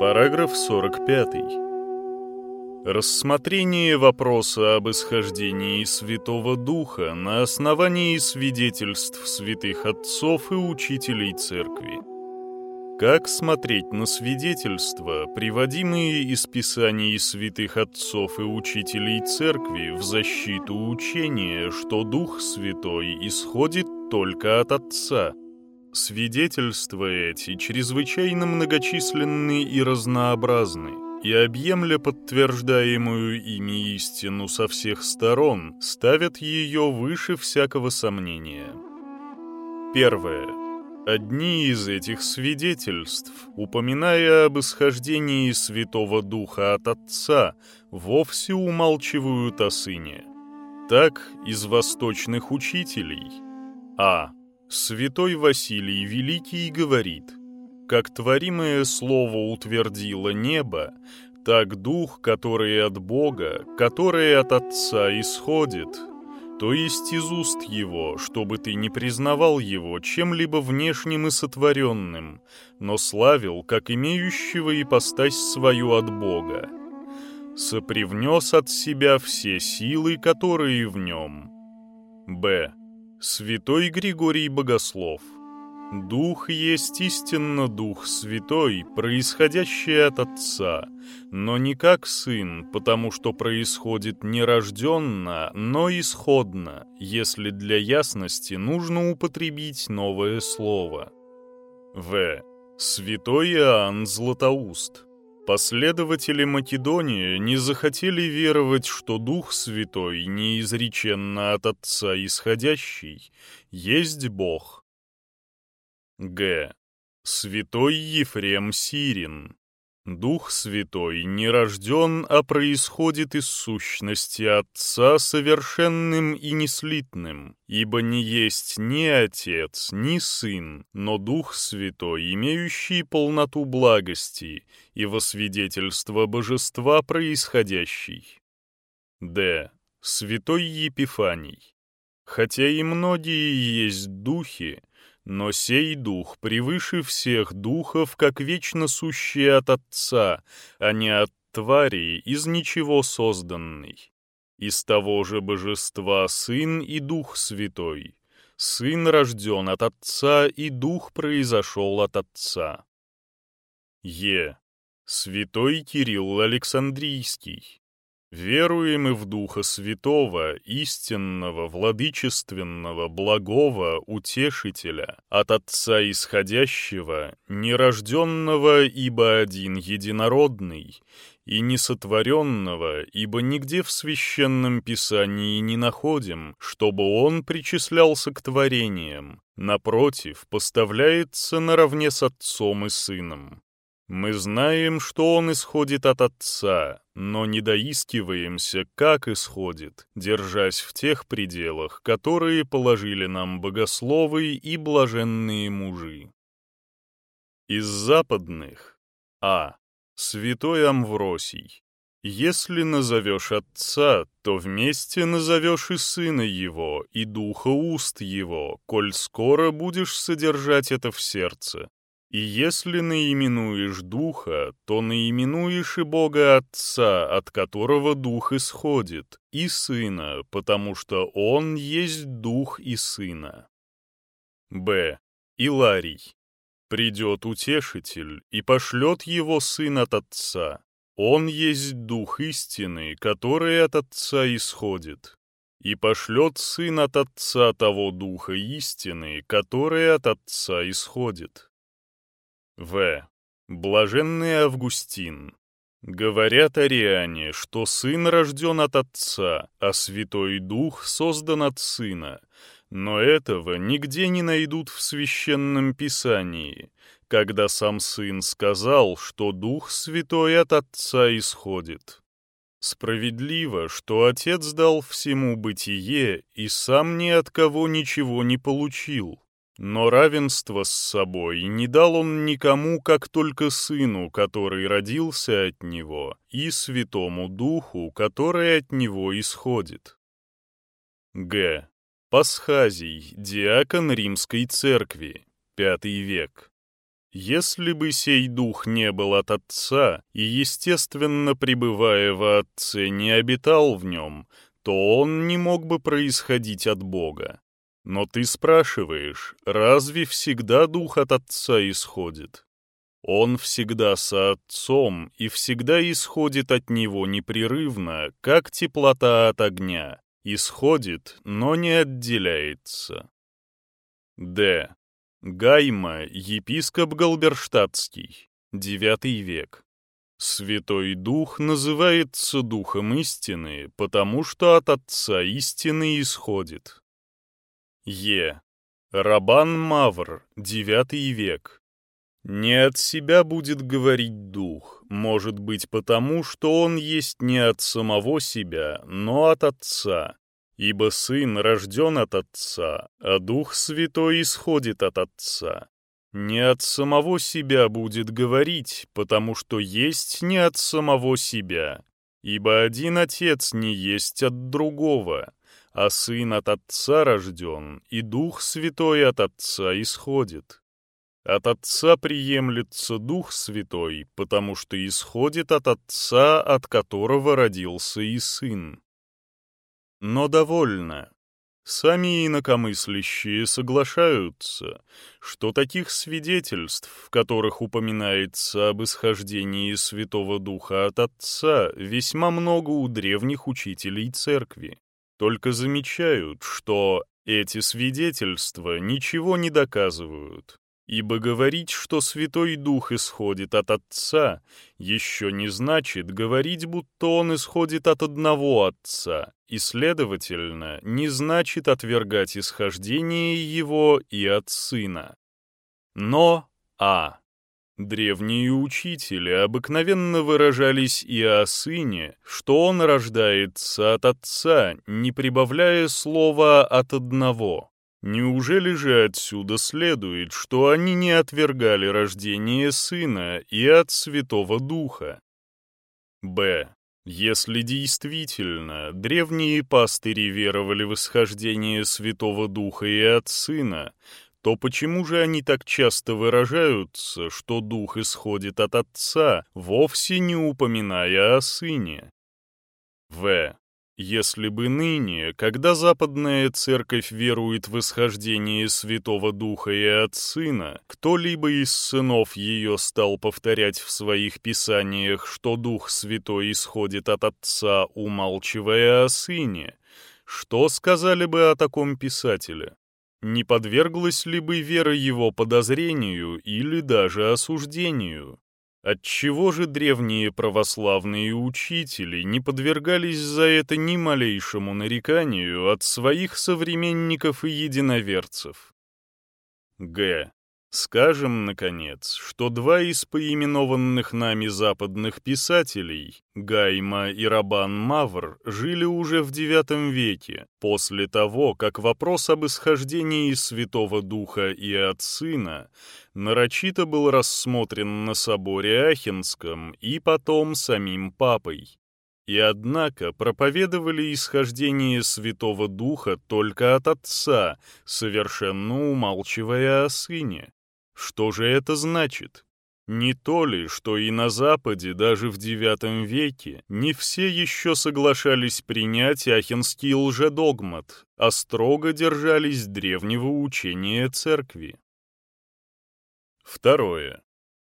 Параграф 45. Рассмотрение вопроса об исхождении Святого Духа на основании свидетельств святых отцов и учителей Церкви. Как смотреть на свидетельства, приводимые из Писаний святых отцов и учителей Церкви в защиту учения, что Дух Святой исходит только от Отца – Свидетельства эти чрезвычайно многочисленны и разнообразны, и, объемля подтверждаемую ими истину со всех сторон, ставят ее выше всякого сомнения. Первое. Одни из этих свидетельств, упоминая об исхождении Святого Духа от Отца, вовсе умалчивают о Сыне. Так из восточных учителей. А. Святой Василий Великий говорит, «Как творимое слово утвердило небо, так дух, который от Бога, который от Отца исходит, то есть из уст Его, чтобы ты не признавал Его чем-либо внешним и сотворенным, но славил, как имеющего ипостась свою от Бога. Сопривнес от себя все силы, которые в нем». Б. Святой Григорий Богослов. Дух есть истинно Дух Святой, происходящий от Отца, но не как Сын, потому что происходит не рожденно, но исходно, если для ясности нужно употребить новое слово. В. Святой Иоанн Златоуст. Последователи Македонии не захотели веровать, что Дух Святой, неизреченно от Отца исходящий, есть Бог. Г. Святой Ефрем Сирин. Дух Святой не рожден, а происходит из сущности Отца совершенным и неслитным, ибо не есть ни Отец, ни Сын, но Дух Святой, имеющий полноту благости и во свидетельство божества происходящий. Д. Святой Епифаний. Хотя и многие есть духи, но сей дух превыше всех духов, как вечно сущий от Отца, а не от твари, из ничего созданный. Из того же божества Сын и Дух Святой. Сын рожден от Отца, и Дух произошел от Отца. Е. Святой Кирилл Александрийский. Веруем и в Духа Святого, истинного, владычественного, благого, утешителя, от Отца исходящего, нерожденного, ибо один единородный, и несотворенного, ибо нигде в Священном Писании не находим, чтобы он причислялся к творениям, напротив, поставляется наравне с Отцом и Сыном. Мы знаем, что он исходит от Отца, но не доискиваемся, как исходит, держась в тех пределах, которые положили нам богословы и блаженные мужи. Из западных А. Святой Амвросий. Если назовешь Отца, то вместе назовешь и Сына Его, и Духа уст Его, коль скоро будешь содержать это в сердце. И если наименуешь Духа, то наименуешь и Бога Отца, от которого Дух исходит, и Сына, потому что Он есть Дух и Сына. Б. Иларий. Придет Утешитель и пошлет его Сын от Отца. Он есть Дух истины, который от Отца исходит. И пошлет Сын от Отца того Духа истины, который от Отца исходит. В. Блаженный Августин. Говорят ариане, что сын рожден от отца, а Святой Дух создан от сына, но этого нигде не найдут в Священном Писании, когда сам сын сказал, что Дух Святой от Отца исходит. Справедливо, что Отец дал всему бытие и сам ни от кого ничего не получил, но равенство с собой не дал он никому, как только сыну, который родился от него, и святому духу, который от него исходит. Г. Пасхазий, диакон Римской церкви, V век. если бы сей дух не был от Отца и, естественно, пребывая во Отце, не обитал в нем, то он не мог бы происходить от Бога. Но ты спрашиваешь, разве всегда дух от Отца исходит? Он всегда со Отцом и всегда исходит от Него непрерывно, как теплота от огня, исходит, но не отделяется. Д. Гайма, епископ Галберштадтский, IX век. Святой Дух называется Духом истины, потому что от Отца истины исходит. Е. Рабан Мавр, IX век. Не от себя будет говорить Дух, может быть потому, что Он есть не от самого себя, но от Отца, Ибо Сын рожден от Отца, а Дух Святой исходит от Отца. Не от самого себя будет говорить, потому что есть не от самого себя. Ибо один Отец не есть от другого, а Сын от Отца рожден, и Дух Святой от Отца исходит. От Отца приемлется Дух Святой, потому что исходит от Отца, от которого родился и Сын. Но довольно. Сами инакомыслящие соглашаются, что таких свидетельств, в которых упоминается об исхождении Святого Духа от Отца, весьма много у древних учителей Церкви. Только замечают, что эти свидетельства ничего не доказывают, Ибо говорить, что Святой Дух исходит от Отца, еще не значит говорить, будто Он исходит от одного Отца, и, следовательно, не значит отвергать исхождение Его и от Сына. Но А. Древние учители обыкновенно выражались и о Сыне, что Он рождается от Отца, не прибавляя слова «от одного». Неужели же отсюда следует, что они не отвергали рождение Сына и от Святого Духа? Б. Если действительно древние пастыри веровали в исхождение Святого Духа и от Сына, то почему же они так часто выражаются, что Дух исходит от Отца, вовсе не упоминая о Сыне? В. Если бы ныне, когда Западная Церковь верует в исхождение Святого Духа и от Сына, кто-либо из сынов ее стал повторять в своих писаниях, что Дух Святой исходит от Отца, умалчивая о Сыне, что сказали бы о таком писателе? Не подверглась ли бы вера его подозрению или даже осуждению? Отчего же древние православные учители не подвергались за это ни малейшему нареканию от своих современников и единоверцев? Г. Скажем, наконец, что два из поименованных нами западных писателей, Гайма и Рабан Мавр, жили уже в IX веке, после того, как вопрос об исхождении Святого Духа и от Сына нарочито был рассмотрен на соборе Ахенском и потом самим Папой. И однако проповедовали исхождение Святого Духа только от Отца, совершенно умалчивая о Сыне. Что же это значит? Не то ли, что и на Западе, даже в IX веке, не все еще соглашались принять ахенский лжедогмат, а строго держались древнего учения Церкви? Второе.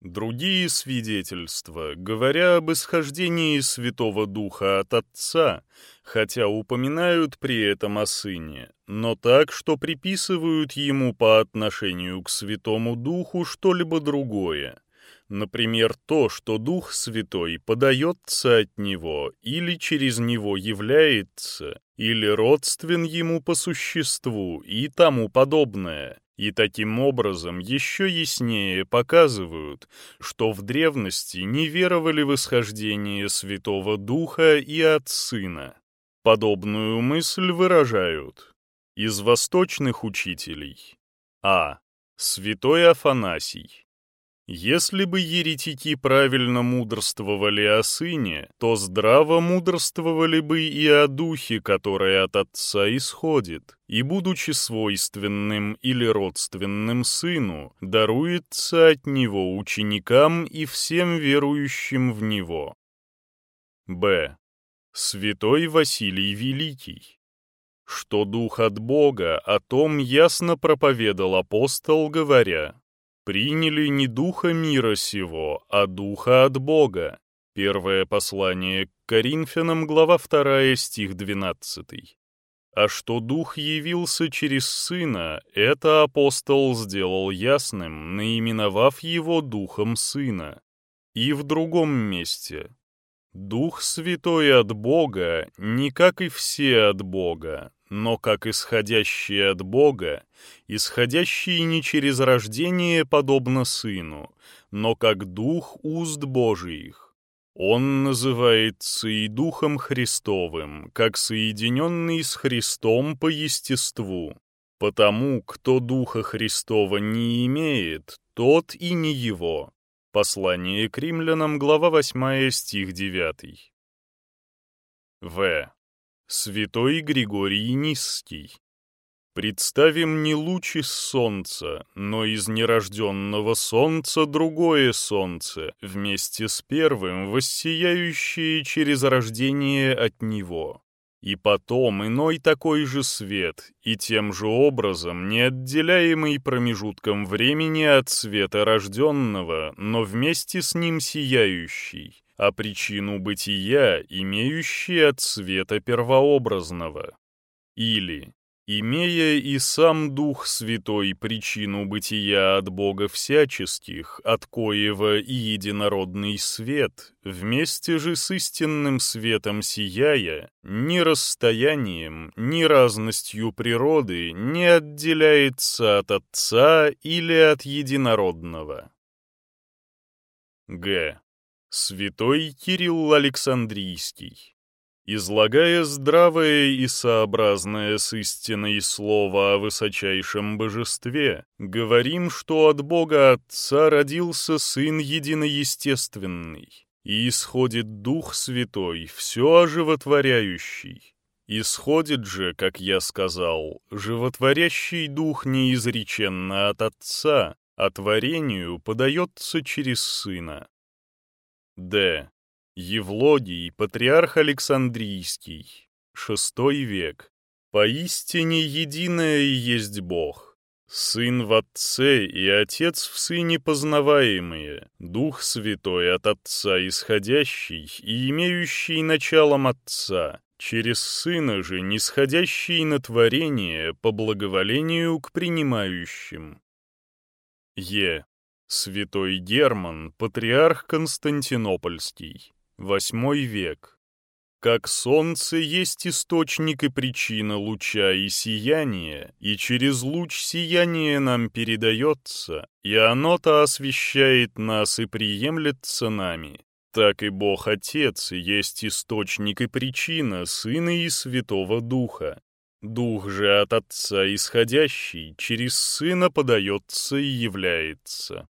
Другие свидетельства, говоря об исхождении Святого Духа от Отца, хотя упоминают при этом о Сыне, но так, что приписывают ему по отношению к Святому Духу что-либо другое. Например, то, что Дух Святой подается от Него или через Него является, или родствен Ему по существу и тому подобное и таким образом еще яснее показывают, что в древности не веровали в исхождение Святого Духа и от Сына. Подобную мысль выражают из восточных учителей. А. Святой Афанасий. Если бы еретики правильно мудрствовали о сыне, то здраво мудрствовали бы и о духе, который от отца исходит, и, будучи свойственным или родственным сыну, даруется от него ученикам и всем верующим в него. Б. Святой Василий Великий. Что дух от Бога, о том ясно проповедал апостол, говоря, приняли не духа мира сего, а духа от Бога. Первое послание к Коринфянам, глава 2, стих 12. А что дух явился через сына, это апостол сделал ясным, наименовав его духом сына. И в другом месте. Дух Святой от Бога, не как и все от Бога, но как исходящий от Бога, исходящий не через рождение подобно Сыну, но как Дух уст Божиих. Он называется и Духом Христовым, как соединенный с Христом по естеству. Потому, кто Духа Христова не имеет, тот и не его. Послание к римлянам, глава 8, стих 9. В. Святой Григорий Низкий. Представим не луч из солнца, но из нерожденного солнца другое солнце, вместе с первым, воссияющее через рождение от него. И потом иной такой же свет, и тем же образом, неотделяемый промежутком времени от света рожденного, но вместе с ним сияющий, а причину бытия, имеющий от света первообразного. Или, имея и сам Дух Святой причину бытия от Бога всяческих, от коего и единородный свет, вместе же с истинным светом сияя, ни расстоянием, ни разностью природы не отделяется от Отца или от Единородного. Г. Святой Кирилл Александрийский. Излагая здравое и сообразное с истиной слово о высочайшем божестве, говорим, что от Бога Отца родился Сын Единоестественный, и исходит Дух Святой, все оживотворяющий. Исходит же, как я сказал, животворящий Дух неизреченно от Отца, а творению подается через Сына. Д. Евлогий, патриарх Александрийский, VI век. Поистине единое есть Бог. Сын в Отце и Отец в Сыне познаваемые, Дух Святой от Отца исходящий и имеющий началом Отца, через Сына же нисходящий на творение по благоволению к принимающим. Е. Святой Герман, патриарх Константинопольский, восьмой век. Как солнце есть источник и причина луча и сияния, и через луч сияния нам передается, и оно-то освещает нас и приемлется нами, так и Бог Отец есть источник и причина Сына и Святого Духа, Дух же от Отца исходящий через Сына подается и является.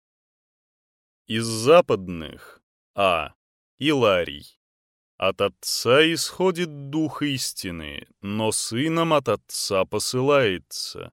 Из западных А. Иларий. От Отца исходит Дух истины, но Сыном от Отца посылается.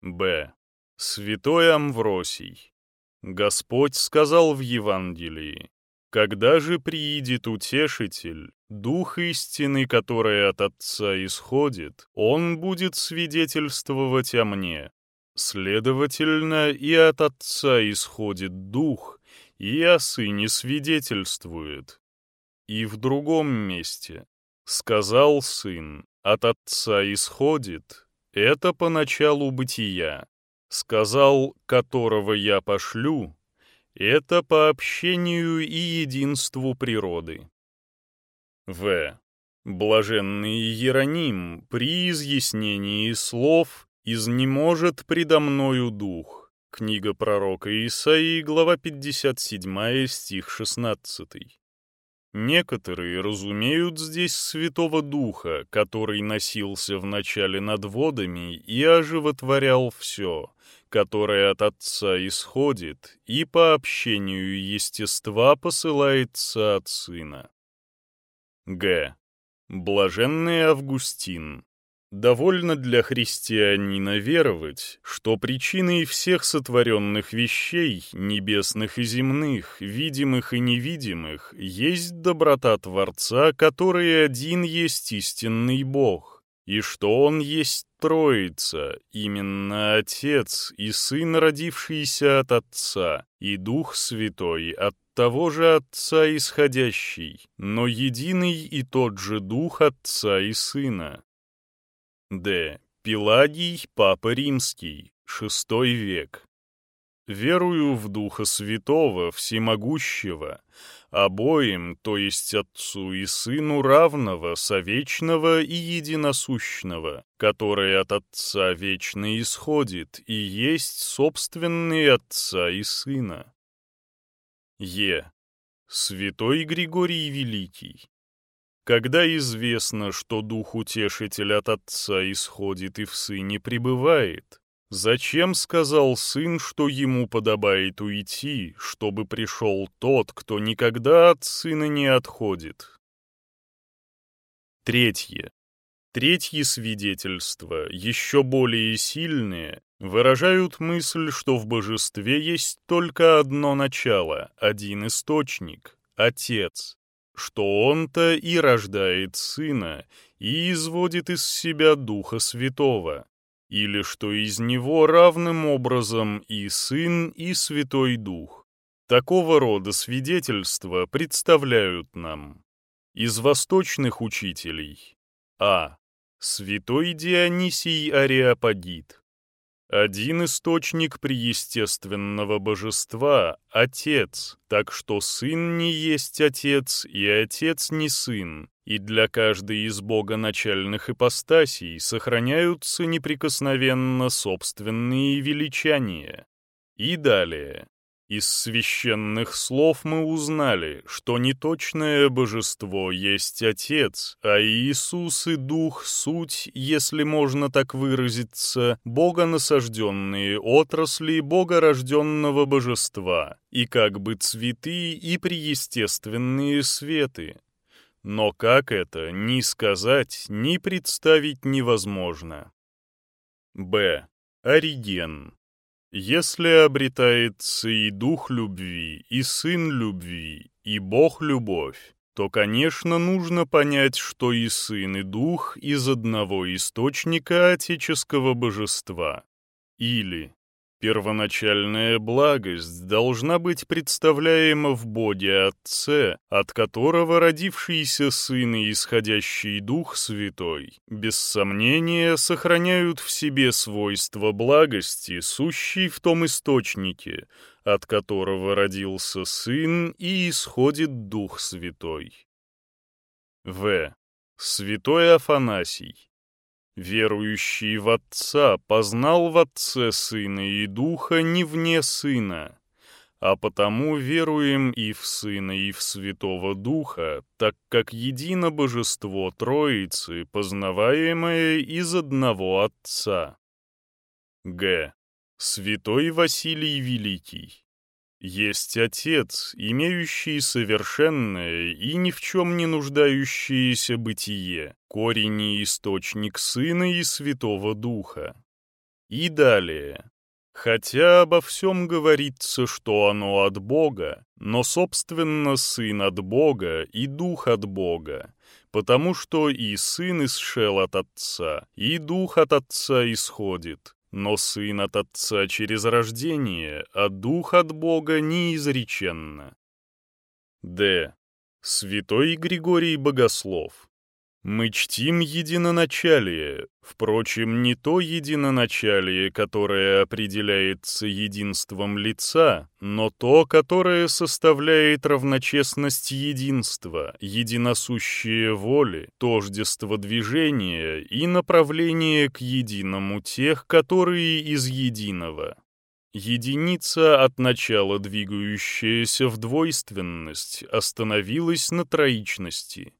Б. Святой Амвросий. Господь сказал в Евангелии, «Когда же приидет Утешитель, Дух истины, который от Отца исходит, Он будет свидетельствовать о мне, Следовательно, и от Отца исходит Дух, и о Сыне свидетельствует. И в другом месте сказал Сын, от Отца исходит, это по началу бытия. Сказал, которого я пошлю, это по общению и единству природы. В. Блаженный Иероним при изъяснении слов «Изнеможет предо мною дух». Книга пророка Исаии, глава 57, стих 16. Некоторые разумеют здесь Святого Духа, который носился вначале над водами и оживотворял все, которое от Отца исходит и по общению естества посылается от Сына. Г. Блаженный Августин Довольно для христианина веровать, что причиной всех сотворенных вещей, небесных и земных, видимых и невидимых, есть доброта Творца, который один есть истинный Бог, и что Он есть Троица, именно Отец и Сын, родившийся от Отца, и Дух Святой от того же Отца исходящий, но единый и тот же Дух Отца и Сына Д. Пелагий, Папа Римский, VI век. Верую в Духа Святого, Всемогущего, обоим, то есть Отцу и Сыну равного, совечного и единосущного, который от Отца вечно исходит и есть собственный Отца и Сына. Е. Святой Григорий Великий. Когда известно, что дух утешитель от отца исходит и в сыне пребывает, зачем сказал сын, что ему подобает уйти, чтобы пришел тот, кто никогда от сына не отходит? Третье. Третье свидетельство, еще более сильные, выражают мысль, что в божестве есть только одно начало, один источник — Отец, что он-то и рождает сына, и изводит из себя Духа Святого, или что из него равным образом и Сын, и Святой Дух. Такого рода свидетельства представляют нам из восточных учителей А. Святой Дионисий Ариапагит один источник преестественного божества — Отец, так что Сын не есть Отец, и Отец не Сын, и для каждой из Бога начальных ипостасей сохраняются неприкосновенно собственные величания. И далее. Из священных слов мы узнали, что неточное божество есть Отец, а Иисус и Дух — суть, если можно так выразиться, богонасажденные отрасли богорожденного божества, и как бы цветы и преестественные светы. Но как это, ни сказать, ни представить невозможно. Б. Ориген. Если обретается и дух любви, и сын любви, и Бог любовь, то, конечно, нужно понять, что и сын, и дух из одного источника отеческого божества. Или Первоначальная благость должна быть представляема в Боге Отце, от которого родившийся Сын и исходящий Дух Святой, без сомнения, сохраняют в себе свойства благости, сущей в том источнике, от которого родился Сын и исходит Дух Святой. В. Святой Афанасий Верующий в Отца познал в Отце Сына и Духа не вне Сына, а потому веруем и в Сына, и в Святого Духа, так как едино Божество Троицы, познаваемое из одного Отца. Г. Святой Василий Великий есть Отец, имеющий совершенное и ни в чем не нуждающееся бытие, корень и источник Сына и Святого Духа. И далее. Хотя обо всем говорится, что оно от Бога, но, собственно, Сын от Бога и Дух от Бога, потому что и Сын исшел от Отца, и Дух от Отца исходит, но сын от отца через рождение, а дух от Бога неизреченно. Д. Святой Григорий Богослов. Мы чтим единоначалие, впрочем, не то единоначалие, которое определяется единством лица, но то, которое составляет равночестность единства, единосущие воли, тождество движения и направление к единому тех, которые из единого. Единица от начала двигающаяся в двойственность остановилась на троичности.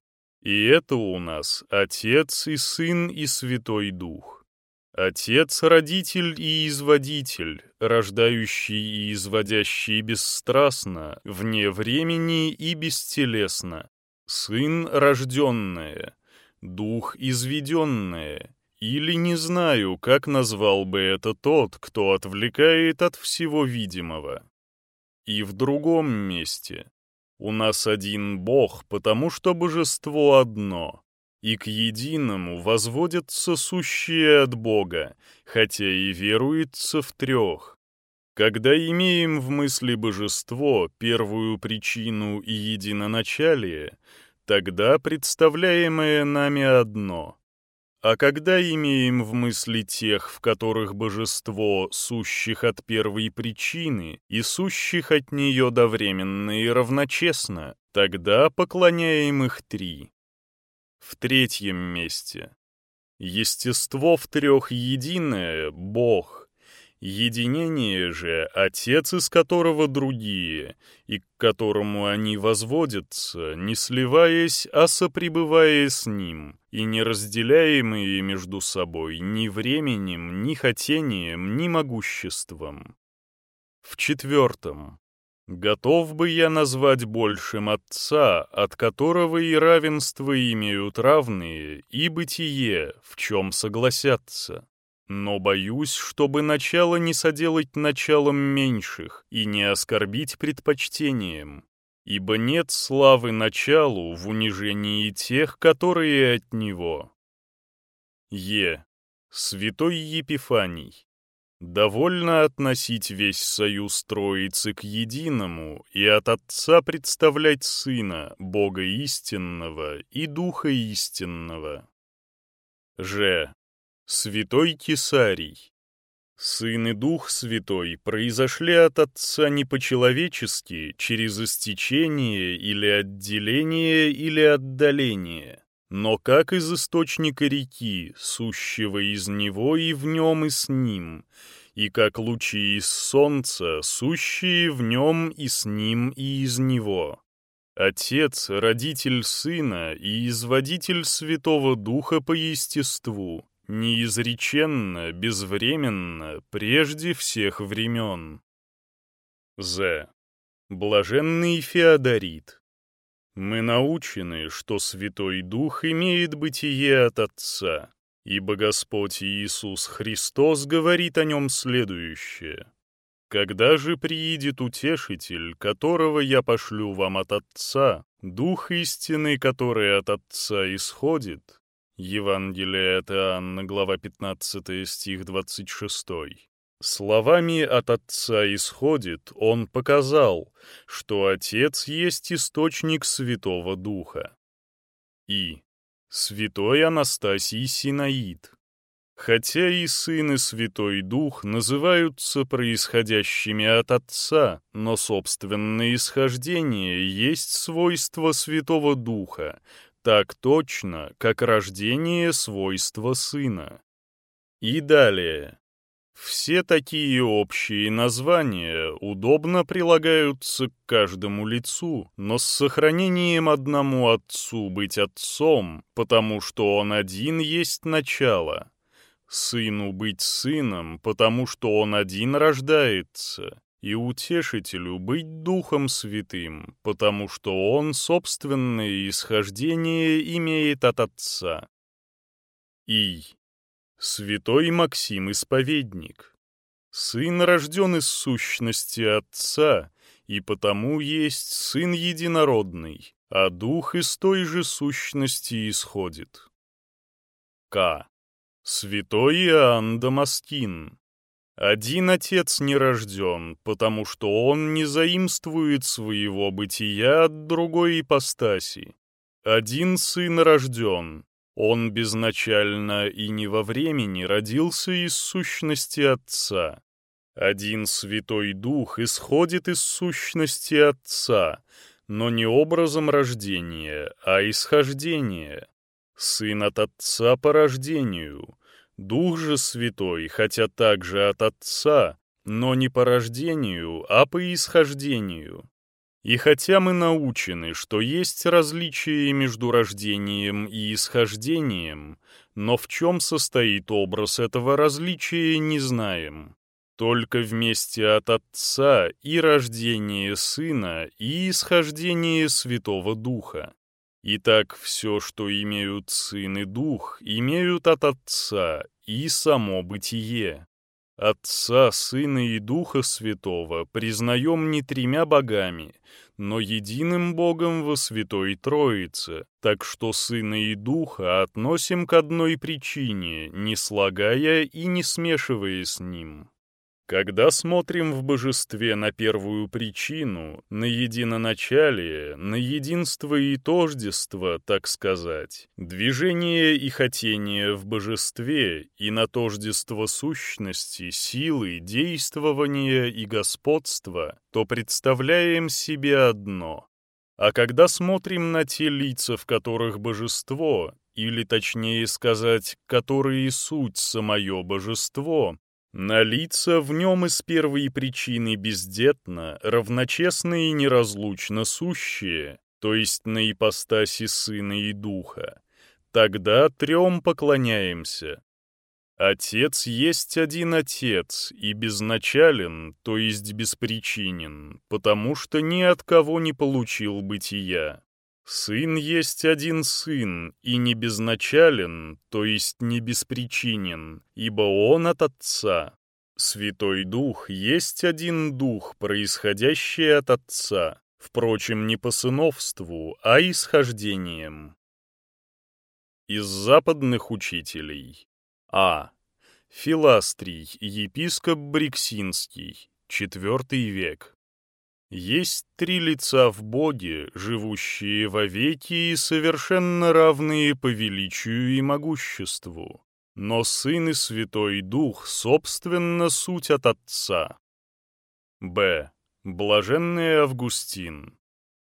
И это у нас Отец и Сын и Святой Дух. Отец — родитель и изводитель, рождающий и изводящий бесстрастно, вне времени и бестелесно. Сын — рожденное, Дух — изведенное, или не знаю, как назвал бы это тот, кто отвлекает от всего видимого. И в другом месте. У нас один Бог, потому что божество одно, и к единому возводятся сущие от Бога, хотя и веруется в трех. Когда имеем в мысли божество, первую причину и единоначалие, тогда представляемое нами одно — а когда имеем в мысли тех, в которых божество, сущих от первой причины и сущих от нее довременно и равночестно, тогда поклоняем их три. В третьем месте. Естество в трех единое — Бог, Единение же — Отец, из которого другие, и к которому они возводятся, не сливаясь, а сопребывая с Ним, и не разделяемые между собой ни временем, ни хотением, ни могуществом. В четвертом. Готов бы я назвать большим Отца, от которого и равенство имеют равные, и бытие, в чем согласятся. Но боюсь, чтобы начало не соделать началом меньших и не оскорбить предпочтением, ибо нет славы началу в унижении тех, которые от него. Е. Святой Епифаний. Довольно относить весь союз Троицы к единому и от Отца представлять Сына, Бога истинного и Духа истинного. Ж. Святой Кесарий. Сын и Дух Святой произошли от Отца не по-человечески, через истечение или отделение или отдаление, но как из источника реки, сущего из него и в нем и с ним, и как лучи из солнца, сущие в нем и с ним и из него. Отец, родитель Сына и изводитель Святого Духа по естеству, неизреченно, безвременно, прежде всех времен. З. Блаженный Феодорит. Мы научены, что Святой Дух имеет бытие от Отца, ибо Господь Иисус Христос говорит о нем следующее. «Когда же приидет Утешитель, которого я пошлю вам от Отца, Дух истины, который от Отца исходит, Евангелие от Иоанна, глава 15, стих 26. Словами от Отца исходит, он показал, что Отец есть источник Святого Духа. И. Святой Анастасий Синаид. Хотя и Сын и Святой Дух называются происходящими от Отца, но собственное исхождение есть свойство Святого Духа, так точно, как рождение свойства сына. И далее. Все такие общие названия удобно прилагаются к каждому лицу, но с сохранением одному отцу быть отцом, потому что он один есть начало. Сыну быть сыном, потому что он один рождается и утешителю быть Духом Святым, потому что он собственное исхождение имеет от Отца. И. Святой Максим Исповедник. Сын рожден из сущности Отца, и потому есть Сын Единородный, а Дух из той же сущности исходит. К. Святой Иоанн Дамаскин. Один отец не рожден, потому что он не заимствует своего бытия от другой ипостаси. Один сын рожден, он безначально и не во времени родился из сущности Отца. Один Святой Дух исходит из сущности Отца, но не образом рождения, а исхождения. Сын от Отца по рождению — Дух же Святой, хотя также от Отца, но не по рождению, а по исхождению. И хотя мы научены, что есть различие между рождением и исхождением, но в чем состоит образ этого различия, не знаем. Только вместе от Отца и рождение Сына, и исхождение Святого Духа. Итак, все, что имеют Сын и Дух, имеют от Отца и само бытие. Отца, Сына и Духа Святого признаем не тремя богами, но единым Богом во Святой Троице, так что Сына и Духа относим к одной причине, не слагая и не смешивая с Ним. Когда смотрим в божестве на первую причину, на единоначалие, на единство и тождество, так сказать, движение и хотение в божестве и на тождество сущности, силы, действования и господства, то представляем себе одно. А когда смотрим на те лица, в которых божество, или точнее сказать, которые суть самое божество, на лица в нем из первой причины бездетно, равночестно и неразлучно сущие, то есть на ипостаси Сына и Духа. Тогда трем поклоняемся. Отец есть один Отец и безначален, то есть беспричинен, потому что ни от кого не получил бытия. Сын есть один сын, и не безначален, то есть не беспричинен, ибо он от Отца. Святой Дух есть один Дух, происходящий от Отца, впрочем, не по сыновству, а исхождением. Из западных учителей. А. Филастрий, епископ Бриксинский, IV век. Есть три лица в Боге, живущие вовеки и совершенно равные по величию и могуществу. Но Сын и Святой Дух, собственно, суть от Отца. Б. Блаженный Августин.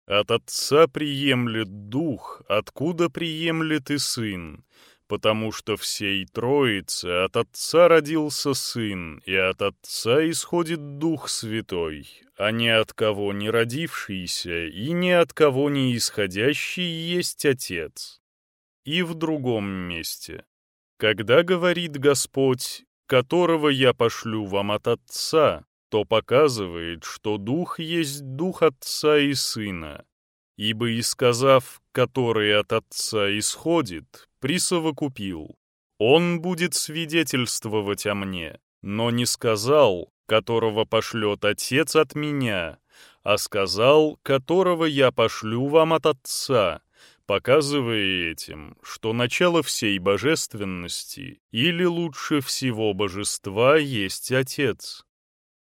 От Отца приемлет Дух, откуда приемлет и Сын, потому что всей Троице от Отца родился Сын, и от Отца исходит Дух Святой, а ни от кого не родившийся и ни от кого не исходящий есть Отец. И в другом месте. Когда говорит Господь, которого я пошлю вам от Отца, то показывает, что Дух есть Дух Отца и Сына, ибо и сказав, который от Отца исходит, присовокупил. Он будет свидетельствовать о мне, но не сказал, которого пошлет Отец от меня, а сказал, которого я пошлю вам от Отца, показывая этим, что начало всей божественности, или лучше всего божества, есть Отец.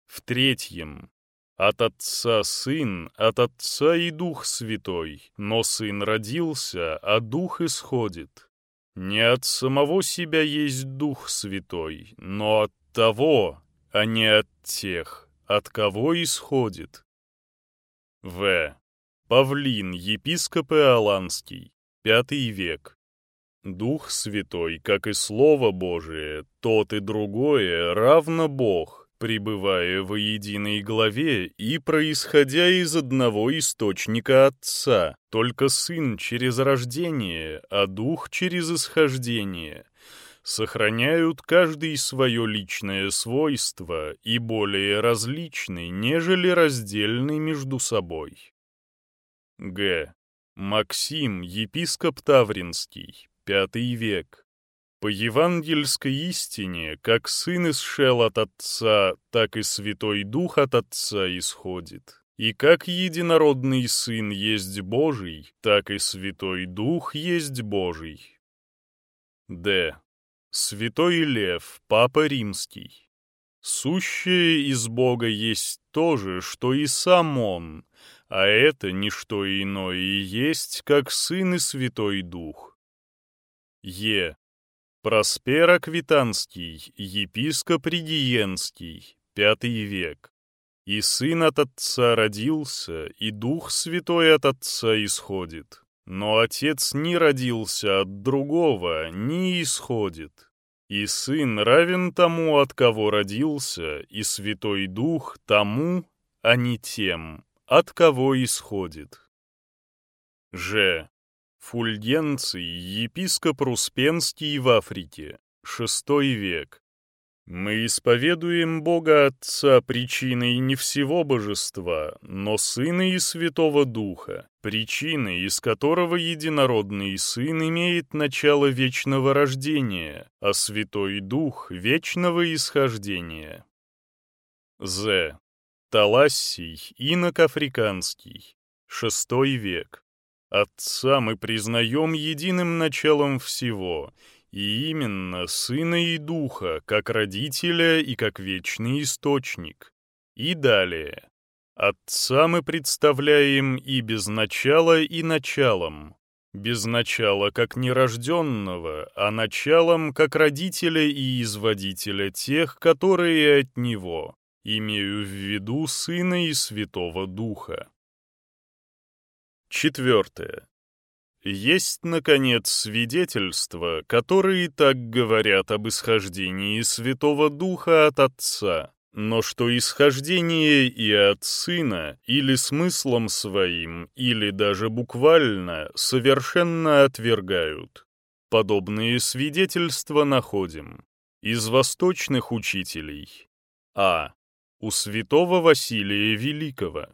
В-третьем, от Отца Сын, от Отца и Дух Святой, но Сын родился, а Дух исходит. Не от самого себя есть Дух Святой, но от того, а не от тех, от кого исходит. В. Павлин, епископ Иоланский, пятый век. Дух Святой, как и Слово Божие, тот и другое, равно Бог, пребывая в единой главе и происходя из одного источника Отца, только Сын через рождение, а Дух через исхождение, сохраняют каждый свое личное свойство и более различны, нежели раздельны между собой. Г. Максим, епископ Тавринский, пятый век. По евангельской истине, как Сын исшел от Отца, так и Святой Дух от Отца исходит. И как единородный Сын есть Божий, так и Святой Дух есть Божий. Д. Святой Лев, Папа Римский. Сущее из Бога есть то же, что и сам Он, а это не что иное и есть, как Сын и Святой Дух. Е. Проспер Аквитанский, епископ Ригиенский, пятый век. И сын от отца родился, и дух святой от отца исходит. Но отец не родился от другого, не исходит. И Сын равен тому, от кого родился, и Святой Дух тому, а не тем, от кого исходит. Ж. Фульгенций, епископ Руспенский в Африке, VI век. Мы исповедуем Бога Отца причиной не всего божества, но Сына и Святого Духа, причиной, из которого единородный Сын имеет начало вечного рождения, а Святой Дух — вечного исхождения. З. Талассий, инок африканский, VI век. Отца мы признаем единым началом всего — и именно Сына и Духа, как Родителя и как Вечный Источник. И далее. Отца мы представляем и без начала, и началом. Без начала как нерожденного, а началом как родителя и изводителя тех, которые от Него. Имею в виду Сына и Святого Духа. Четвертое. Есть, наконец, свидетельства, которые так говорят об исхождении Святого Духа от Отца, но что исхождение и от Сына или смыслом своим, или даже буквально совершенно отвергают. Подобные свидетельства находим из восточных учителей. А. У святого Василия Великого.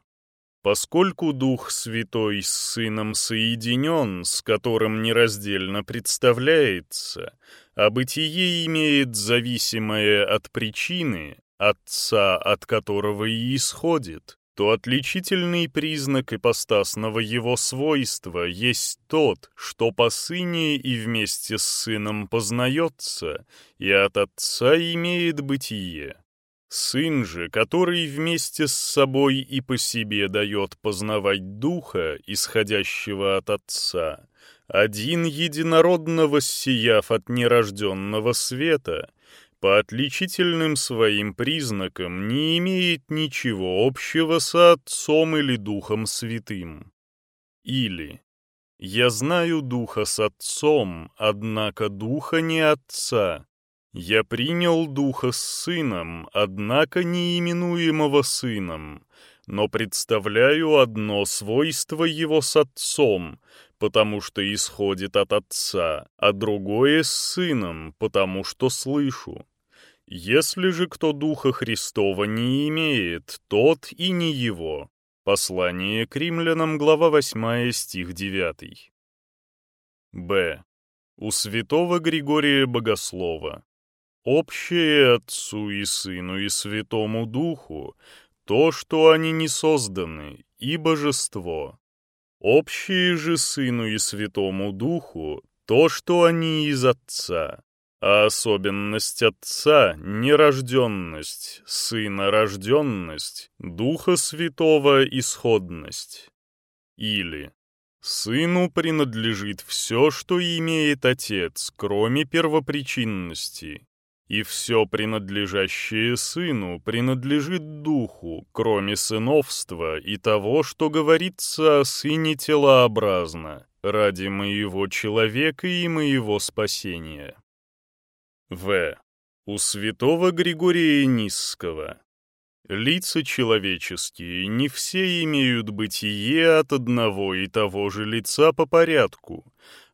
Поскольку Дух Святой с Сыном соединен, с которым нераздельно представляется, а бытие имеет зависимое от причины, Отца, от которого и исходит, то отличительный признак ипостасного его свойства есть тот, что по Сыне и вместе с Сыном познается, и от Отца имеет бытие. Сын же, который вместе с собой и по себе дает познавать Духа, исходящего от Отца, один единородно воссияв от нерожденного света, по отличительным своим признакам не имеет ничего общего с Отцом или Духом Святым. Или «Я знаю Духа с Отцом, однако Духа не Отца, я принял Духа с Сыном, однако неименуемого Сыном, но представляю одно свойство Его с Отцом, потому что исходит от Отца, а другое с Сыном, потому что слышу. Если же кто Духа Христова не имеет, тот и не его. Послание к римлянам, глава 8, стих 9. Б. У святого Григория Богослова Общее Отцу и Сыну и Святому Духу то, что они не созданы, и божество. Общее же Сыну и Святому Духу то, что они из Отца, а особенность Отца — нерожденность, Сына — рожденность, Духа Святого — исходность. Или Сыну принадлежит все, что имеет Отец, кроме первопричинности, и все принадлежащее сыну принадлежит духу, кроме сыновства и того, что говорится о сыне телообразно, ради моего человека и моего спасения. В. У святого Григория Нисского. Лица человеческие не все имеют бытие от одного и того же лица по порядку,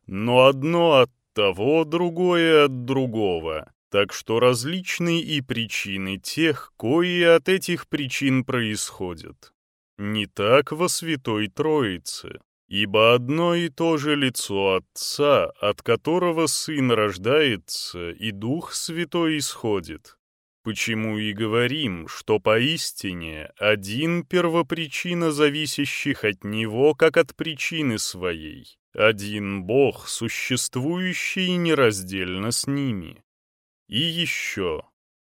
но одно от того, другое от другого так что различны и причины тех, кои от этих причин происходят. Не так во Святой Троице, ибо одно и то же лицо Отца, от которого Сын рождается, и Дух Святой исходит. Почему и говорим, что поистине один первопричина зависящих от Него, как от причины своей, один Бог, существующий нераздельно с ними. И еще.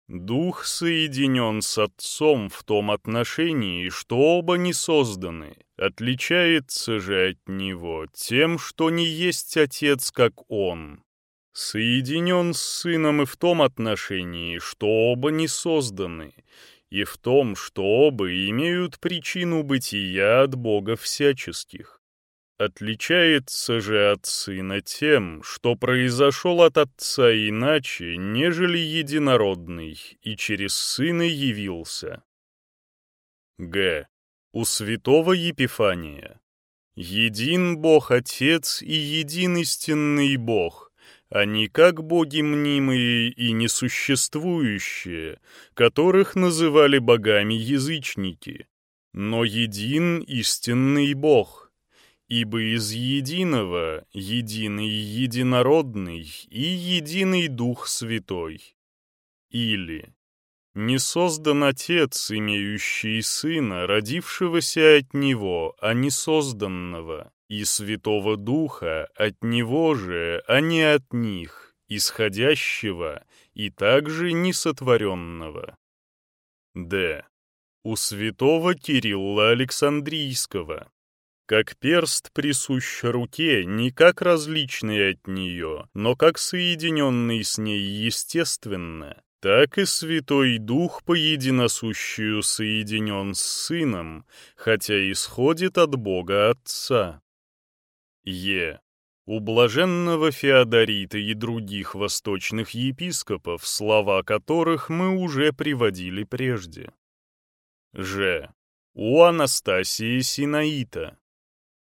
Дух соединен с Отцом в том отношении, что оба не созданы, отличается же от Него тем, что не есть Отец, как Он. Соединен с Сыном и в том отношении, что оба не созданы, и в том, что оба имеют причину бытия от Бога всяческих. Отличается же от Сына тем, что произошел от Отца иначе, нежели единородный, и через Сына явился. Г. У святого Епифания. Един Бог Отец и един истинный Бог, а не как боги мнимые и несуществующие, которых называли богами язычники, но един истинный Бог — Ибо из единого единый единородный и единый Дух Святой. Или не создан Отец, имеющий Сына, родившегося от Него, а не созданного, и Святого Духа от Него же, а не от них, исходящего и также несотворенного. Д. У святого Кирилла Александрийского как перст присущ руке не как различный от нее, но как соединенный с ней естественно, так и Святой Дух по единосущую соединен с Сыном, хотя исходит от Бога Отца. Е. У блаженного Феодорита и других восточных епископов, слова которых мы уже приводили прежде. Ж. У Анастасии Синаита.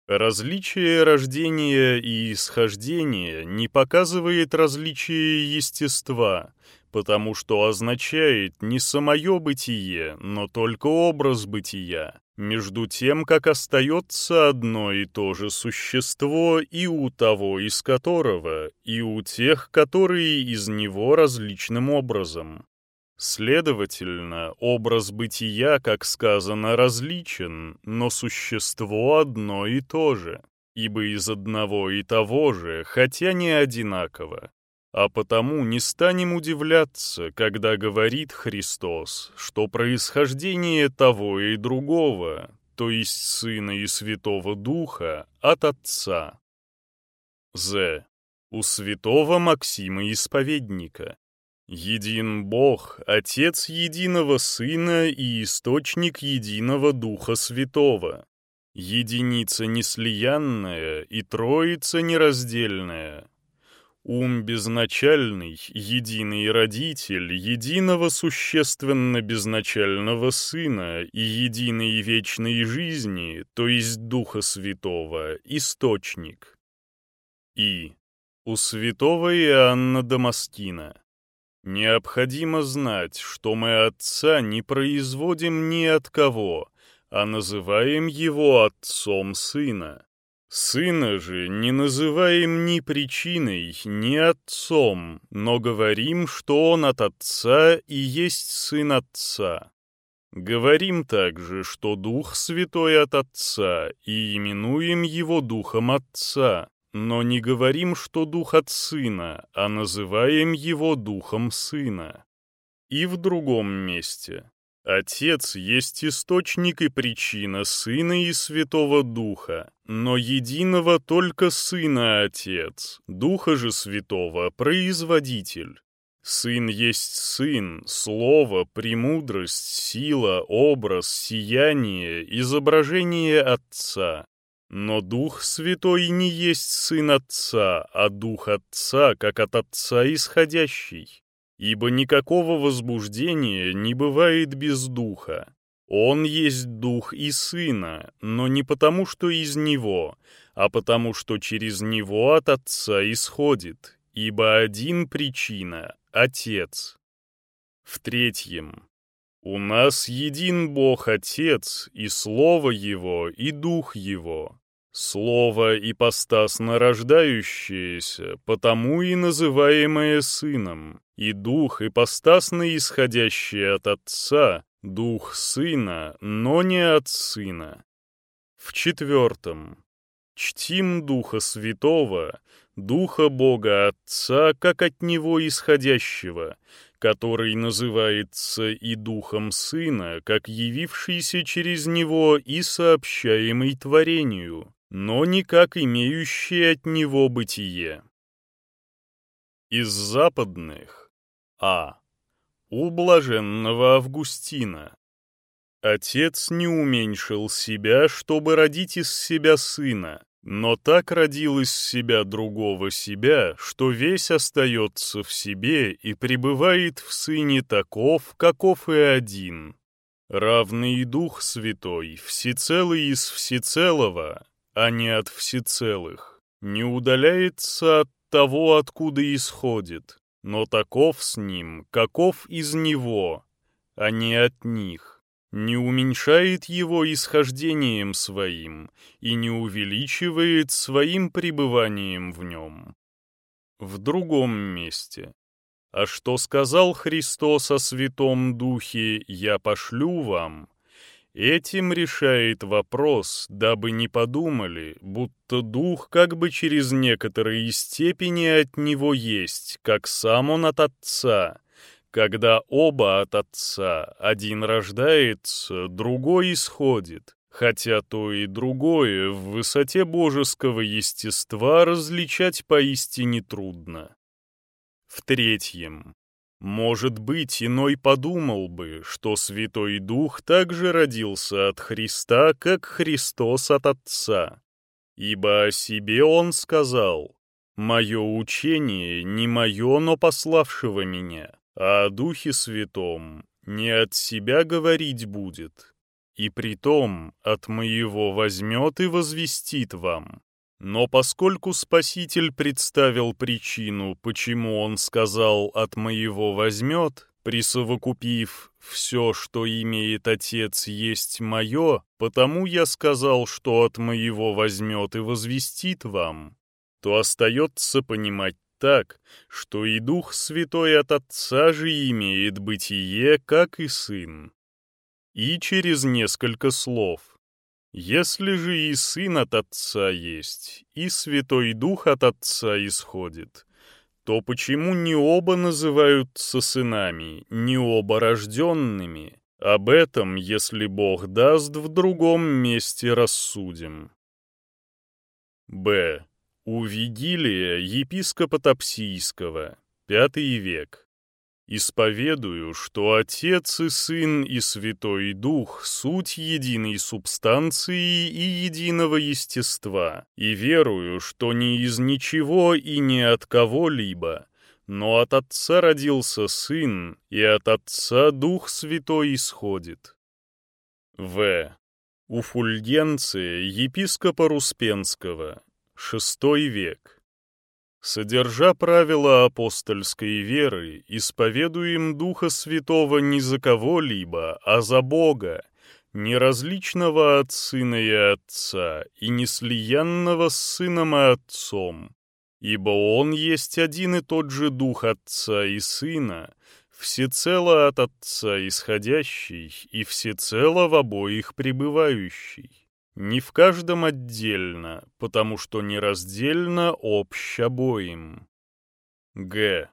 Различие рождения и исхождения не показывает различия естества, потому что означает не самое бытие, но только образ бытия, между тем, как остается одно и то же существо и у того, из которого, и у тех, которые из него различным образом. Следовательно, образ бытия, как сказано, различен, но существо одно и то же, ибо из одного и того же, хотя не одинаково. А потому не станем удивляться, когда говорит Христос, что происхождение того и другого, то есть Сына и Святого Духа, от Отца. З. У святого Максима Исповедника. Един Бог, Отец единого Сына и Источник единого Духа Святого. Единица неслиянная и Троица нераздельная. Ум безначальный, единый Родитель, единого существенно безначального Сына и единой вечной жизни, то есть Духа Святого, Источник. И. У святого Иоанна Дамаскина. Необходимо знать, что мы Отца не производим ни от кого, а называем Его Отцом Сына. Сына же не называем ни причиной, ни Отцом, но говорим, что Он от Отца и есть Сын Отца. Говорим также, что Дух Святой от Отца, и именуем Его Духом Отца, но не говорим, что дух от сына, а называем его духом сына. И в другом месте. Отец есть источник и причина Сына и Святого Духа, но единого только Сына Отец, Духа же Святого — Производитель. Сын есть Сын, Слово, премудрость, сила, образ, сияние, изображение Отца. Но Дух Святой не есть Сын Отца, а Дух Отца, как от Отца исходящий. Ибо никакого возбуждения не бывает без Духа. Он есть Дух и Сына, но не потому, что из Него, а потому, что через Него от Отца исходит, ибо один причина — Отец. В-третьем, у нас един Бог Отец, и Слово Его, и Дух Его. Слово ипостасно рождающееся, потому и называемое Сыном, и Дух ипостасно исходящий от Отца, Дух Сына, но не от Сына. В-четвертом. Чтим Духа Святого, Духа Бога Отца, как от Него исходящего, который называется и Духом Сына, как явившийся через Него и сообщаемый творению но никак имеющие от него бытие. Из западных А. У блаженного Августина. Отец не уменьшил себя, чтобы родить из себя сына, Но так родил из себя другого себя, что весь остается в себе и пребывает в Сыне таков, каков и один. Равный Дух Святой, всецелый из всецелого, а не от всецелых, не удаляется от того, откуда исходит, но таков с ним, каков из него, а не от них не уменьшает его исхождением своим и не увеличивает своим пребыванием в нем. В другом месте. А что сказал Христос о Святом Духе «Я пошлю вам», этим решает вопрос, дабы не подумали, будто Дух как бы через некоторые степени от Него есть, как сам Он от Отца, когда оба от отца, один рождается, другой исходит, хотя то и другое в высоте божеского естества различать поистине трудно. В-третьем, может быть, иной подумал бы, что Святой Дух также родился от Христа, как Христос от Отца. Ибо о себе Он сказал, «Мое учение не мое, но пославшего меня» а о Духе Святом не от себя говорить будет, и притом от моего возьмет и возвестит вам. Но поскольку Спаситель представил причину, почему он сказал «от моего возьмет», присовокупив «все, что имеет Отец, есть мое», потому я сказал, что от моего возьмет и возвестит вам, то остается понимать так, что и Дух Святой от Отца же имеет бытие, как и Сын. И через несколько слов. Если же и Сын от Отца есть, и Святой Дух от Отца исходит, то почему не оба называются сынами, не оба рожденными? Об этом, если Бог даст, в другом месте рассудим. Б. У Вигилия, епископа Топсийского, пятый век. Исповедую, что Отец и Сын и Святой Дух — суть единой субстанции и единого естества, и верую, что не из ничего и не от кого-либо, но от Отца родился Сын, и от Отца Дух Святой исходит. В. У Фульгенция, епископа Руспенского, VI век. Содержа правила апостольской веры, исповедуем Духа Святого не за кого-либо, а за Бога, неразличного от Сына и Отца, и неслиянного с Сыном и Отцом, ибо Он есть один и тот же Дух Отца и Сына, всецело от Отца исходящий и всецело в обоих пребывающий. Не в каждом отдельно, потому что нераздельно общ обоим. Г.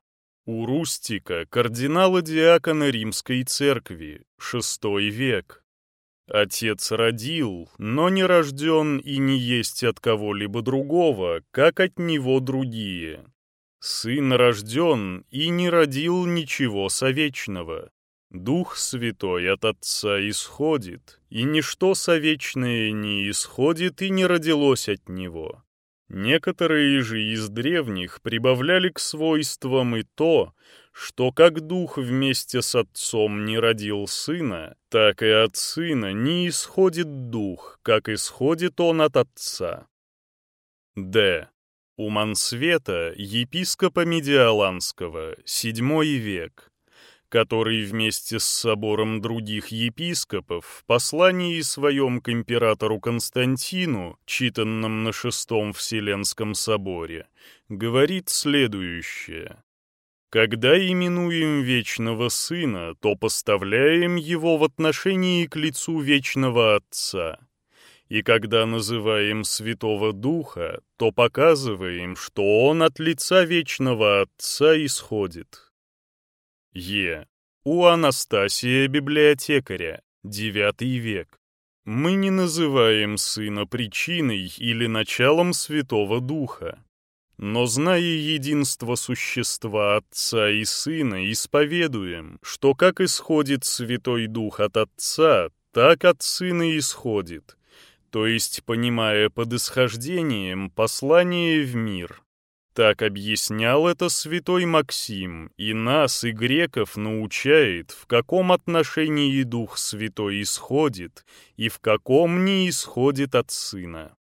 У Рустика, кардинала-диакона Римской церкви, VI век. Отец родил, но не рожден и не есть от кого-либо другого, как от него другие. Сын рожден и не родил ничего совечного. Дух Святой от Отца исходит, и ничто совечное не исходит и не родилось от Него. Некоторые же из древних прибавляли к свойствам и то, что как Дух вместе с Отцом не родил Сына, так и от Сына не исходит Дух, как исходит Он от Отца. Д. У Мансвета, епископа Медиаланского, VII век который вместе с собором других епископов в послании своем к императору Константину, читанном на Шестом Вселенском соборе, говорит следующее. «Когда именуем Вечного Сына, то поставляем Его в отношении к лицу Вечного Отца». И когда называем Святого Духа, то показываем, что Он от лица Вечного Отца исходит. Е. У Анастасия библиотекаря, IX век. Мы не называем сына причиной или началом Святого Духа. Но, зная единство существа Отца и Сына, исповедуем, что как исходит Святой Дух от Отца, так от Сына исходит, то есть понимая под исхождением послание в мир. Так объяснял это святой Максим, и нас, и греков, научает, в каком отношении Дух Святой исходит и в каком не исходит от Сына.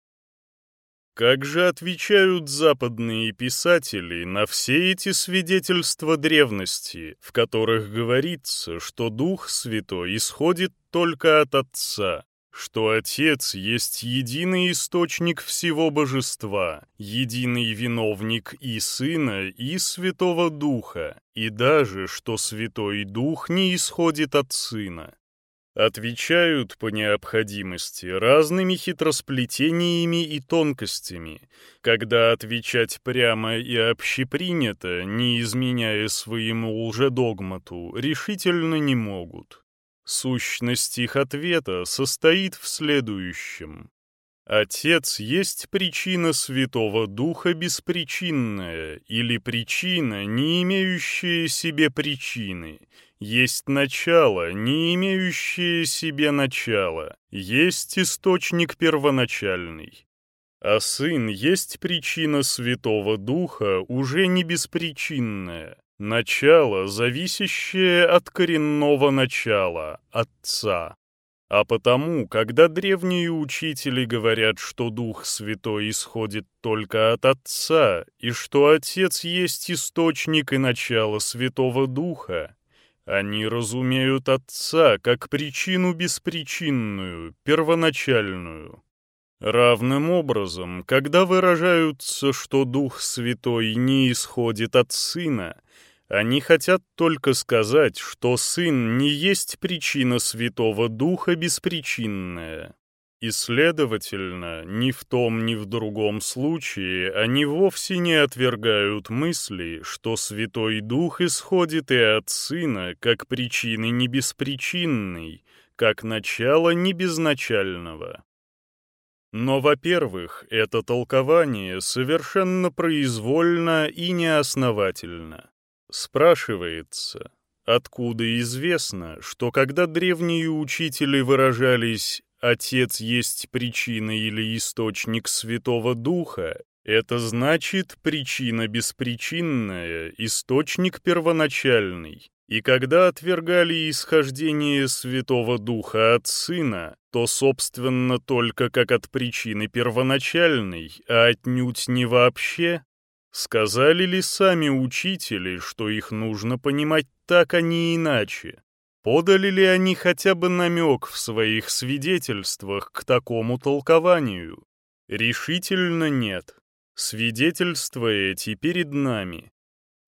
Как же отвечают западные писатели на все эти свидетельства древности, в которых говорится, что Дух Святой исходит только от Отца, что Отец есть единый источник всего божества, единый виновник и Сына, и Святого Духа, и даже, что Святой Дух не исходит от Сына? Отвечают по необходимости разными хитросплетениями и тонкостями, когда отвечать прямо и общепринято, не изменяя своему лжедогмату, решительно не могут. Сущность их ответа состоит в следующем. Отец есть причина Святого Духа беспричинная, или причина, не имеющая себе причины — есть начало, не имеющее себе начала, есть источник первоначальный. А Сын есть причина Святого Духа, уже не беспричинная, начало, зависящее от коренного начала, Отца. А потому, когда древние учители говорят, что Дух Святой исходит только от Отца, и что Отец есть источник и начало Святого Духа, они разумеют Отца как причину беспричинную, первоначальную. Равным образом, когда выражаются, что Дух Святой не исходит от Сына, они хотят только сказать, что Сын не есть причина Святого Духа беспричинная. И, следовательно, ни в том, ни в другом случае они вовсе не отвергают мысли, что Святой Дух исходит и от Сына, как причины не беспричинной, как начало не безначального. Но, во-первых, это толкование совершенно произвольно и неосновательно. Спрашивается, откуда известно, что когда древние учители выражались Отец есть причина или источник Святого Духа, это значит причина беспричинная, источник первоначальный. И когда отвергали исхождение Святого Духа от Сына, то, собственно, только как от причины первоначальной, а отнюдь не вообще. Сказали ли сами учители, что их нужно понимать так, а не иначе? Подали ли они хотя бы намек в своих свидетельствах к такому толкованию? Решительно нет. Свидетельства эти перед нами.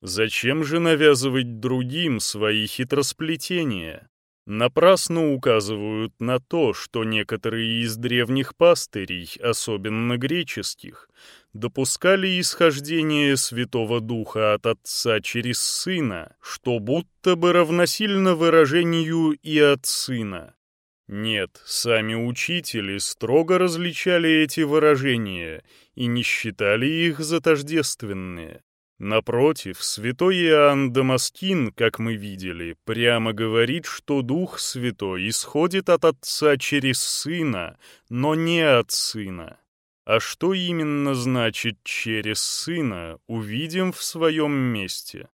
Зачем же навязывать другим свои хитросплетения? Напрасно указывают на то, что некоторые из древних пастырей, особенно греческих, допускали исхождение Святого Духа от Отца через Сына, что будто бы равносильно выражению «и от Сына». Нет, сами учители строго различали эти выражения и не считали их за тождественные. Напротив, святой Иоанн Дамаскин, как мы видели, прямо говорит, что Дух Святой исходит от Отца через Сына, но не от Сына. А что именно значит «через сына» увидим в своем месте.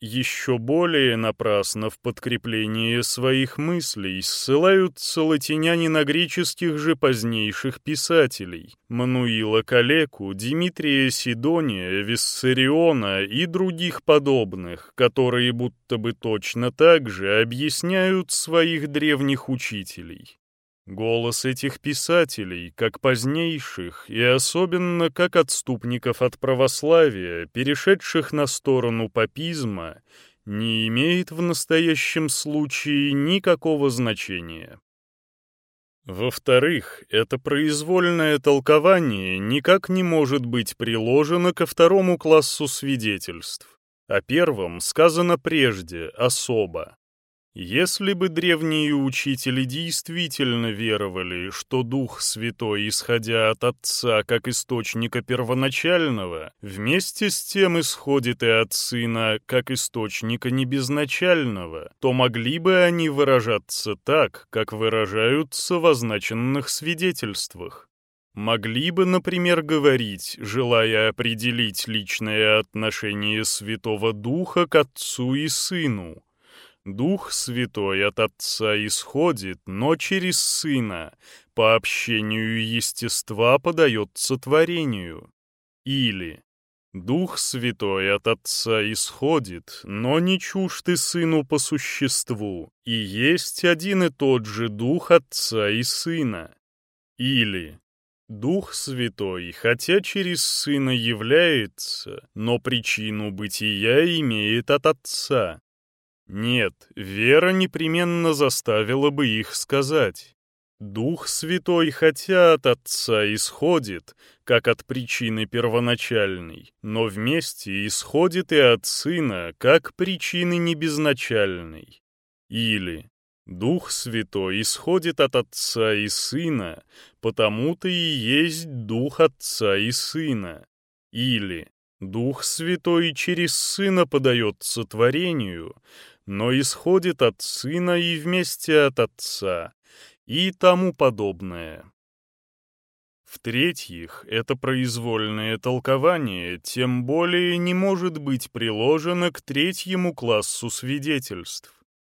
Еще более напрасно в подкреплении своих мыслей ссылаются латиняне на греческих же позднейших писателей Мануила Калеку, Дмитрия Сидония, Виссариона и других подобных, которые будто бы точно так же объясняют своих древних учителей. Голос этих писателей, как позднейших, и особенно как отступников от православия, перешедших на сторону папизма, не имеет в настоящем случае никакого значения. Во-вторых, это произвольное толкование никак не может быть приложено ко второму классу свидетельств. О первом сказано прежде, особо. Если бы древние учители действительно веровали, что Дух Святой, исходя от Отца как источника первоначального, вместе с тем исходит и от Сына как источника небезначального, то могли бы они выражаться так, как выражаются в означенных свидетельствах. Могли бы, например, говорить, желая определить личное отношение Святого Духа к Отцу и Сыну, Дух Святой от Отца исходит, но через Сына, по общению естества подается творению. Или Дух Святой от Отца исходит, но не чужд и Сыну по существу, и есть один и тот же Дух Отца и Сына. Или Дух Святой, хотя через Сына является, но причину бытия имеет от Отца. Нет, вера непременно заставила бы их сказать. Дух Святой, хотя от Отца исходит, как от причины первоначальной, но вместе исходит и от Сына, как причины небезначальной. Или Дух Святой исходит от Отца и Сына, потому-то и есть Дух Отца и Сына. Или Дух Святой через Сына подается творению, но исходит от Сына и вместе от Отца, и тому подобное. В-третьих, это произвольное толкование тем более не может быть приложено к третьему классу свидетельств.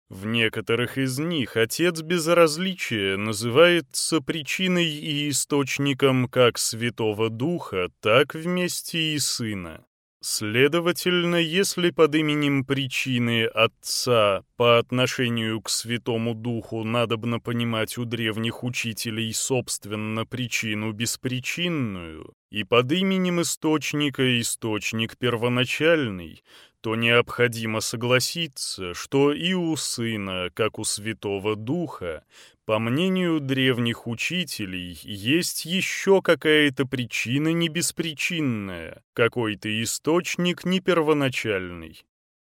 В некоторых из них отец безразличия называется причиной и источником как Святого Духа, так вместе и Сына. Следовательно, если под именем причины Отца по отношению к Святому Духу надобно понимать у древних учителей собственно причину беспричинную, и под именем Источника Источник первоначальный, то необходимо согласиться, что и у Сына, как у Святого Духа, по мнению древних учителей, есть еще какая-то причина не беспричинная, какой-то источник не первоначальный.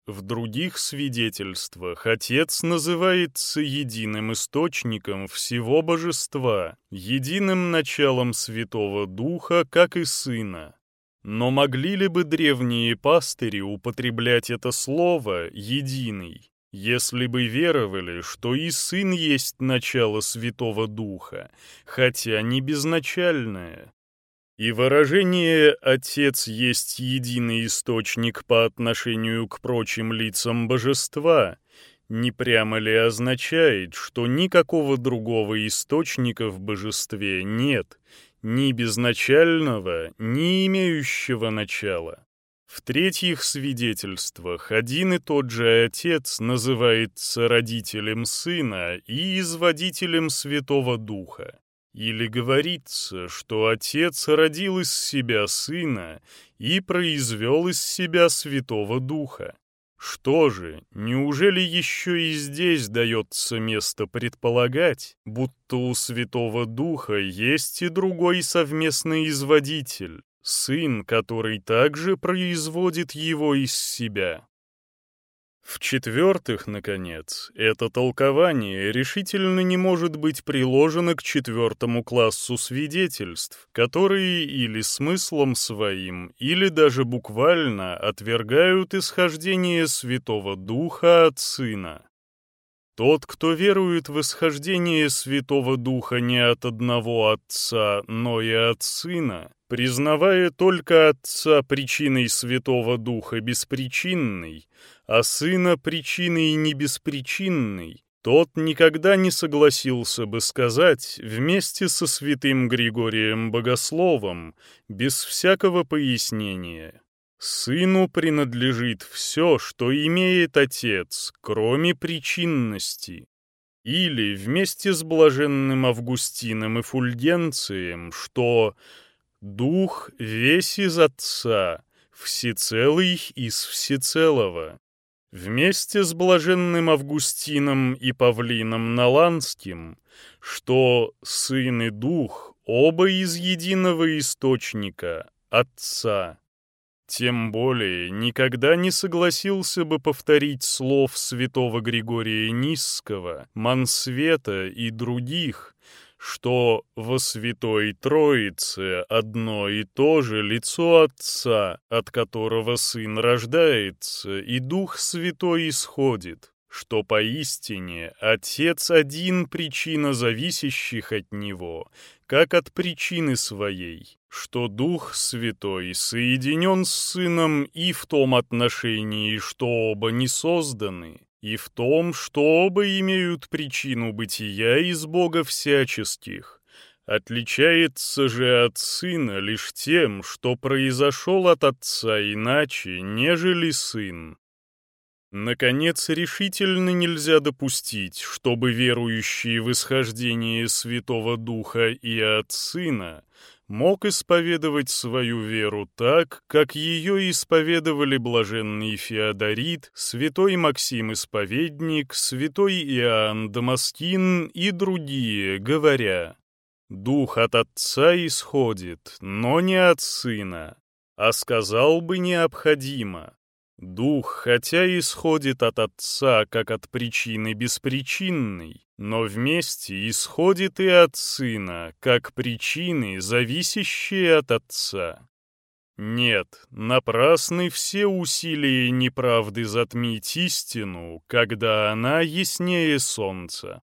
В других свидетельствах Отец называется единым источником всего божества, единым началом Святого Духа, как и Сына. Но могли ли бы древние пастыри употреблять это слово «единый»? Если бы веровали, что и Сын есть начало Святого Духа, хотя не безначальное, и выражение «Отец есть единый источник по отношению к прочим лицам божества» не прямо ли означает, что никакого другого источника в божестве нет, ни безначального, ни имеющего начала? В третьих свидетельствах один и тот же отец называется родителем сына и изводителем Святого Духа. Или говорится, что отец родил из себя сына и произвел из себя Святого Духа. Что же, неужели еще и здесь дается место предполагать, будто у Святого Духа есть и другой совместный изводитель, сын, который также производит его из себя. В-четвертых, наконец, это толкование решительно не может быть приложено к четвертому классу свидетельств, которые или смыслом своим, или даже буквально отвергают исхождение Святого Духа от Сына. Тот, кто верует в исхождение Святого Духа не от одного Отца, но и от Сына, признавая только Отца причиной Святого Духа беспричинной, а Сына причиной не беспричинной, тот никогда не согласился бы сказать вместе со святым Григорием Богословом, без всякого пояснения. Сыну принадлежит все, что имеет Отец, кроме причинности. Или вместе с блаженным Августином и Фульгенцием, что «Дух весь из Отца, всецелый из всецелого». Вместе с блаженным Августином и Павлином Наланским, что Сын и Дух оба из единого источника, Отца. Тем более никогда не согласился бы повторить слов святого Григория Низского, Мансвета и других, что во Святой Троице одно и то же лицо Отца, от которого Сын рождается, и Дух Святой исходит, что поистине Отец один причина зависящих от Него, как от причины своей, что Дух Святой соединен с Сыном и в том отношении, что оба не созданы, и в том, что оба имеют причину бытия из Бога всяческих. Отличается же от Сына лишь тем, что произошел от Отца иначе, нежели Сын. Наконец, решительно нельзя допустить, чтобы верующий в исхождение Святого Духа и от Сына мог исповедовать свою веру так, как ее исповедовали блаженный Феодорит, святой Максим Исповедник, святой Иоанн Дамаскин и другие, говоря «Дух от Отца исходит, но не от Сына», а сказал бы необходимо. Дух, хотя исходит от Отца, как от причины беспричинной, но вместе исходит и от Сына, как причины, зависящие от Отца. Нет, напрасны все усилия неправды затмить истину, когда она яснее солнца.